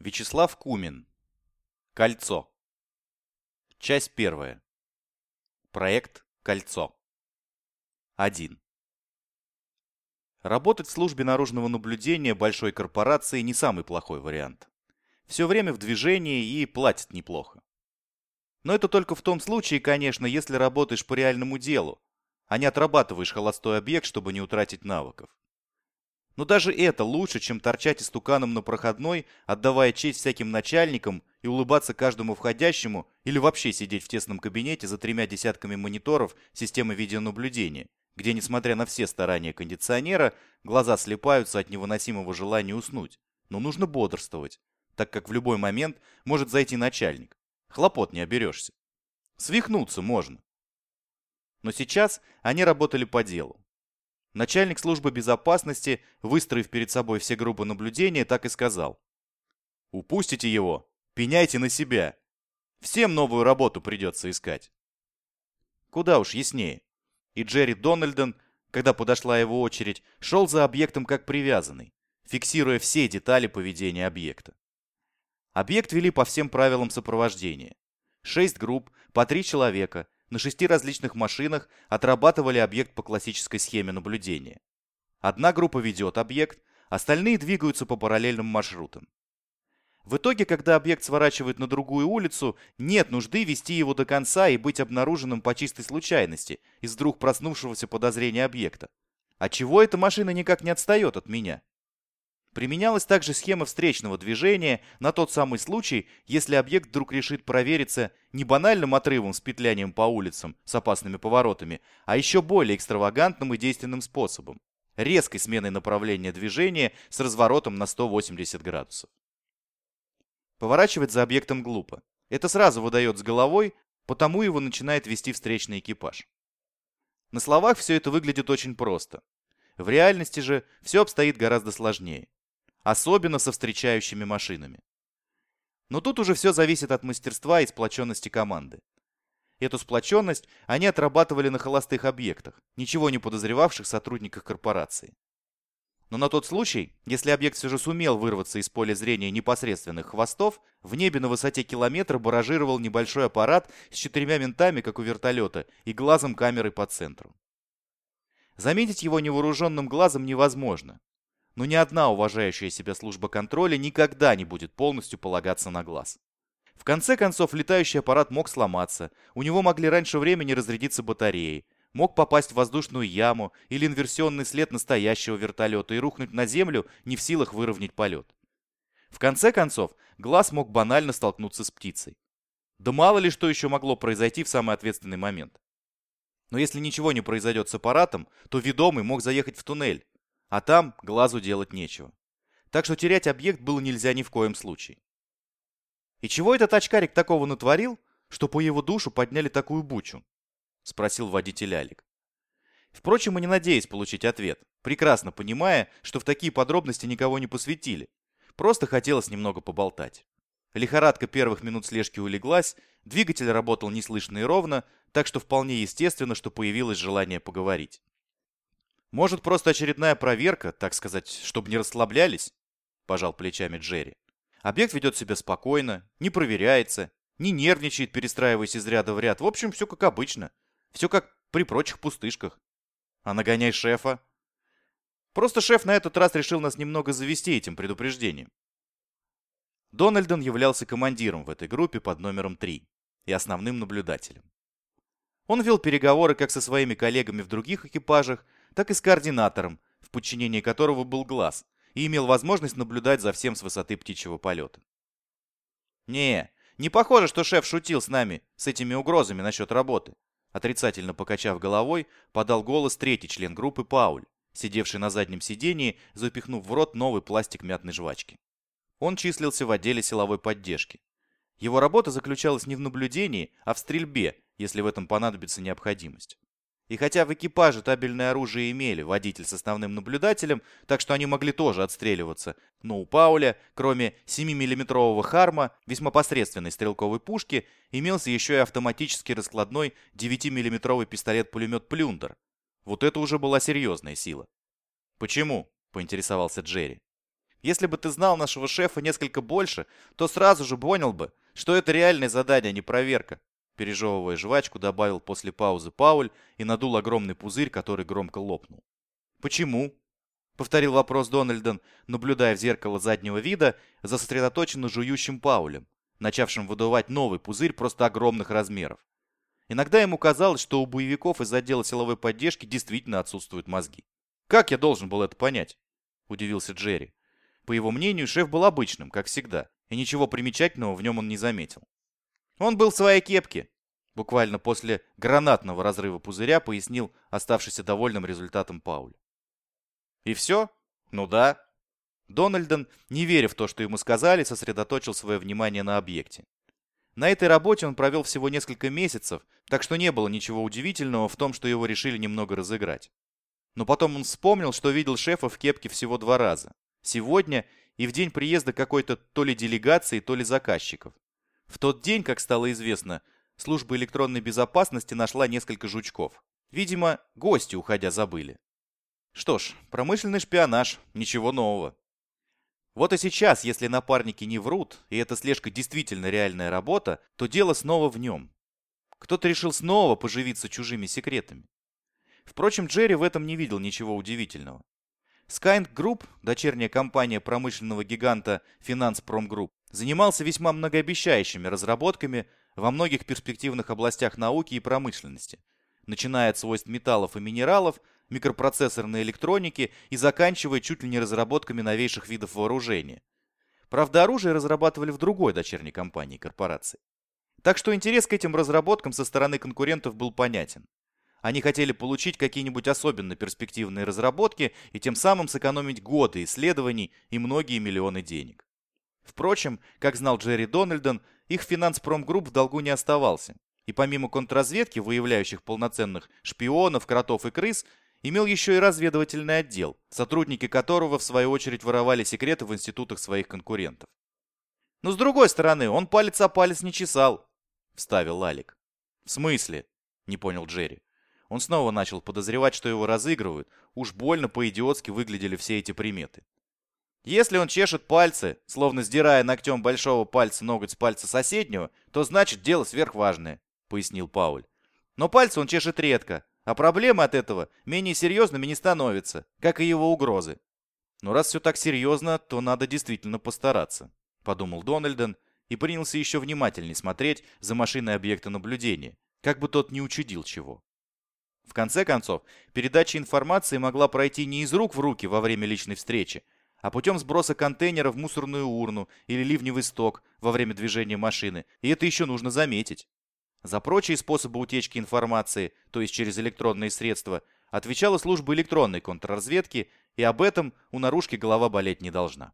Вячеслав Кумин. Кольцо. Часть первая. Проект «Кольцо». 1. Работать в службе наружного наблюдения большой корпорации не самый плохой вариант. Все время в движении и платят неплохо. Но это только в том случае, конечно, если работаешь по реальному делу, а не отрабатываешь холостой объект, чтобы не утратить навыков. Но даже это лучше, чем торчать истуканом на проходной, отдавая честь всяким начальникам и улыбаться каждому входящему или вообще сидеть в тесном кабинете за тремя десятками мониторов системы видеонаблюдения, где, несмотря на все старания кондиционера, глаза слепаются от невыносимого желания уснуть. Но нужно бодрствовать, так как в любой момент может зайти начальник. Хлопот не оберешься. Свихнуться можно. Но сейчас они работали по делу. Начальник службы безопасности, выстроив перед собой все группы наблюдения, так и сказал. «Упустите его, пеняйте на себя. Всем новую работу придется искать». Куда уж яснее. И Джерри Дональден, когда подошла его очередь, шел за объектом как привязанный, фиксируя все детали поведения объекта. Объект вели по всем правилам сопровождения. Шесть групп, по три человека – на шести различных машинах отрабатывали объект по классической схеме наблюдения. Одна группа ведет объект, остальные двигаются по параллельным маршрутам. В итоге, когда объект сворачивает на другую улицу, нет нужды вести его до конца и быть обнаруженным по чистой случайности из вдруг проснувшегося подозрения объекта. А чего эта машина никак не отстает от меня? Применялась также схема встречного движения на тот самый случай, если объект вдруг решит провериться не банальным отрывом с петлянием по улицам с опасными поворотами, а еще более экстравагантным и действенным способом – резкой сменой направления движения с разворотом на 180 градусов. Поворачивать за объектом глупо. Это сразу выдает с головой, потому его начинает вести встречный экипаж. На словах все это выглядит очень просто. В реальности же все обстоит гораздо сложнее особенно со встречающими машинами. Но тут уже все зависит от мастерства и сплоченности команды. Эту сплоченность они отрабатывали на холостых объектах, ничего не подозревавших сотрудниках корпорации. Но на тот случай, если объект все же сумел вырваться из поля зрения непосредственных хвостов, в небе на высоте километра баражировал небольшой аппарат с четырьмя ментами, как у вертолета, и глазом камеры по центру. Заметить его невооруженным глазом невозможно, но ни одна уважающая себя служба контроля никогда не будет полностью полагаться на глаз. В конце концов, летающий аппарат мог сломаться, у него могли раньше времени разрядиться батареи, мог попасть в воздушную яму или инверсионный след настоящего вертолета и рухнуть на землю, не в силах выровнять полет. В конце концов, глаз мог банально столкнуться с птицей. Да мало ли что еще могло произойти в самый ответственный момент. Но если ничего не произойдет с аппаратом, то ведомый мог заехать в туннель, а там глазу делать нечего. Так что терять объект было нельзя ни в коем случае. «И чего этот очкарик такого натворил, что по его душу подняли такую бучу?» — спросил водитель Алик. Впрочем, и не надеясь получить ответ, прекрасно понимая, что в такие подробности никого не посвятили. Просто хотелось немного поболтать. Лихорадка первых минут слежки улеглась, двигатель работал неслышно и ровно, так что вполне естественно, что появилось желание поговорить. Может, просто очередная проверка, так сказать, чтобы не расслаблялись? Пожал плечами Джерри. Объект ведет себя спокойно, не проверяется, не нервничает, перестраиваясь из ряда в ряд. В общем, все как обычно. Все как при прочих пустышках. А нагоняй шефа. Просто шеф на этот раз решил нас немного завести этим предупреждением. Дональден являлся командиром в этой группе под номером 3 и основным наблюдателем. Он вел переговоры как со своими коллегами в других экипажах, так и с координатором, в подчинении которого был глаз, и имел возможность наблюдать за всем с высоты птичьего полета. «Не, не похоже, что шеф шутил с нами, с этими угрозами насчет работы», отрицательно покачав головой, подал голос третий член группы Пауль, сидевший на заднем сидении, запихнув в рот новый пластик мятной жвачки. Он числился в отделе силовой поддержки. Его работа заключалась не в наблюдении, а в стрельбе, если в этом понадобится необходимость. И хотя в экипаже табельное оружие имели водитель с основным наблюдателем, так что они могли тоже отстреливаться, но у Пауля, кроме 7-миллиметрового «Харма», весьма посредственной стрелковой пушки, имелся еще и автоматический раскладной 9-миллиметровый пистолет-пулемет «Плюндер». Вот это уже была серьезная сила. «Почему?» – поинтересовался Джерри. Если бы ты знал нашего шефа несколько больше, то сразу же понял бы, что это реальное задание, а не проверка. Пережевывая жвачку, добавил после паузы Пауль и надул огромный пузырь, который громко лопнул. «Почему?» — повторил вопрос Дональден, наблюдая в зеркало заднего вида за сосредоточенно жующим Паулем, начавшим выдувать новый пузырь просто огромных размеров. Иногда ему казалось, что у боевиков из отдела силовой поддержки действительно отсутствуют мозги. «Как я должен был это понять?» – удивился Джерри. По его мнению, шеф был обычным, как всегда, и ничего примечательного в нем он не заметил. «Он был в своей кепке», – буквально после гранатного разрыва пузыря пояснил оставшийся довольным результатом Пауль. «И все? Ну да». Дональден, не веря в то, что ему сказали, сосредоточил свое внимание на объекте. На этой работе он провел всего несколько месяцев, так что не было ничего удивительного в том, что его решили немного разыграть. Но потом он вспомнил, что видел шефа в кепке всего два раза. Сегодня и в день приезда какой-то то ли делегации, то ли заказчиков. В тот день, как стало известно, служба электронной безопасности нашла несколько жучков. Видимо, гости, уходя, забыли. Что ж, промышленный шпионаж, ничего нового. Вот и сейчас, если напарники не врут, и эта слежка действительно реальная работа, то дело снова в нем. Кто-то решил снова поживиться чужими секретами. Впрочем, Джерри в этом не видел ничего удивительного. Skynt Group, дочерняя компания промышленного гиганта Finance Prom Group, занимался весьма многообещающими разработками во многих перспективных областях науки и промышленности, начиная от свойств металлов и минералов микропроцессорной электроники и заканчивая чуть ли не разработками новейших видов вооружения. Правда, оружие разрабатывали в другой дочерней компании корпорации. Так что интерес к этим разработкам со стороны конкурентов был понятен. Они хотели получить какие-нибудь особенно перспективные разработки и тем самым сэкономить годы исследований и многие миллионы денег. Впрочем, как знал Джерри Дональден, их финанс-промгрупп в долгу не оставался. И помимо контрразведки, выявляющих полноценных шпионов, кротов и крыс, имел еще и разведывательный отдел, сотрудники которого в свою очередь воровали секреты в институтах своих конкурентов. «Но с другой стороны, он палец о палец не чесал», — вставил Алик. «В смысле?» — не понял Джерри. Он снова начал подозревать, что его разыгрывают. Уж больно по-идиотски выглядели все эти приметы. Если он чешет пальцы, словно сдирая ногтем большого пальца ноготь с пальца соседнего, то значит дело сверхважное, пояснил Пауль. Но пальцы он чешет редко, а проблемы от этого менее серьезными не становятся, как и его угрозы. Но раз все так серьезно, то надо действительно постараться, подумал Дональден и принялся еще внимательнее смотреть за машиной объекта наблюдения, как бы тот не учудил чего. В конце концов, передача информации могла пройти не из рук в руки во время личной встречи, а путем сброса контейнера в мусорную урну или ливневый сток во время движения машины, и это еще нужно заметить. За прочие способы утечки информации, то есть через электронные средства, отвечала служба электронной контрразведки, и об этом у наружки голова болеть не должна.